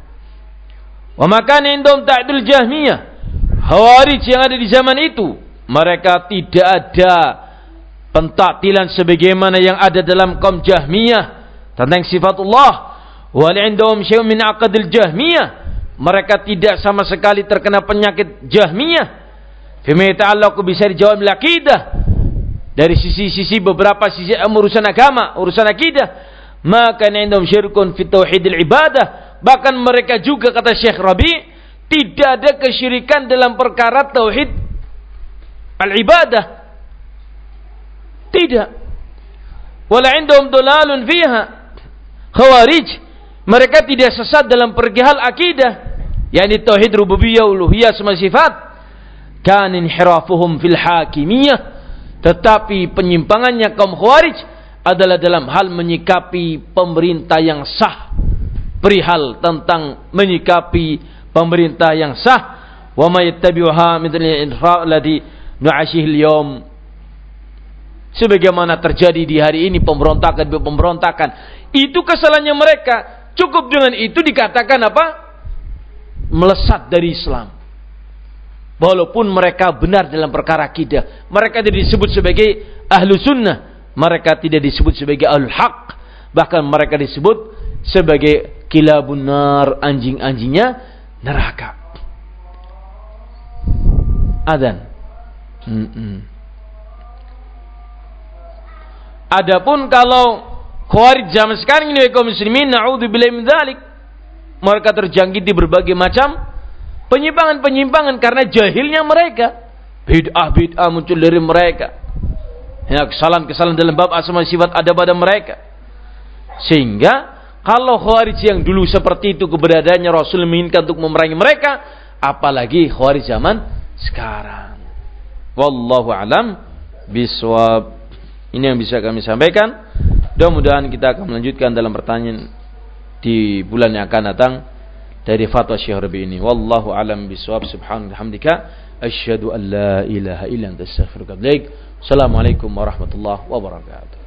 Wa makana indom ta'dil jahmiyah. Hawarij yang ada di zaman itu mereka tidak ada pentaktilan sebagaimana yang ada dalam kaum Jahmiyah tentang sifat Allah wal indahum syai'un min aqdil Jahmiyah mereka tidak sama sekali terkena penyakit Jahmiyah. Fima ta'allaqu bisa dijawab akidah. Dari sisi-sisi beberapa sisi urusan agama, urusan akidah. maka indahum syirkun fi tauhidil ibadah bahkan mereka juga kata Syekh Rabi tidak ada kesyirikan dalam perkara tauhid al ibadah tidak. Wala indahum dalalun fiha. Khawarij. Mereka tidak sesat dalam perihal akidah. Yakni tauhid rububiyah uluhiyah semua sifat. Kan inhirafuhum fil hakimiyah. Tetapi penyimpangannya kaum khawarij adalah dalam hal menyikapi pemerintah yang sah. Perihal tentang menyikapi pemerintah yang sah. Wa may yattabi'uha mithl alladhi nu'ashihi al-yawm. Sebagaimana terjadi di hari ini pemberontakan pemberontakan. Itu kesalahannya mereka. Cukup dengan itu dikatakan apa? Melesat dari Islam. Walaupun mereka benar dalam perkara akidah. Mereka tidak disebut sebagai ahlu sunnah. Mereka tidak disebut sebagai al-haq bahkan mereka disebut sebagai kilabun nar anjing-anjingnya neraka. Adan adapun kalau khawarij zaman sekarang ini kaum muslimin naudzubillahi min dzalik mereka terjangkit di berbagai macam penyimpangan-penyimpangan karena jahilnya mereka bid'ah-bid'ah muncul dari mereka ya, kesalahan-kesalahan dalam bab asma sifat ada pada mereka. Sehingga kalau khawarij yang dulu seperti itu keberadaannya Rasul menginginkan untuk memerangi mereka, apalagi khawarij zaman sekarang. Wallahu alam biswab. Ini yang bisa kami sampaikan. Mudah-mudahan kita akan melanjutkan dalam pertanyaan di bulan yang akan datang dari fatwa Syekh Rabi ini. Wallahu alam biswab. Subhanallahi hamdika asyhadu an la ilaha illa anta astaghfiruka wa Assalamualaikum warahmatullahi wabarakatuh.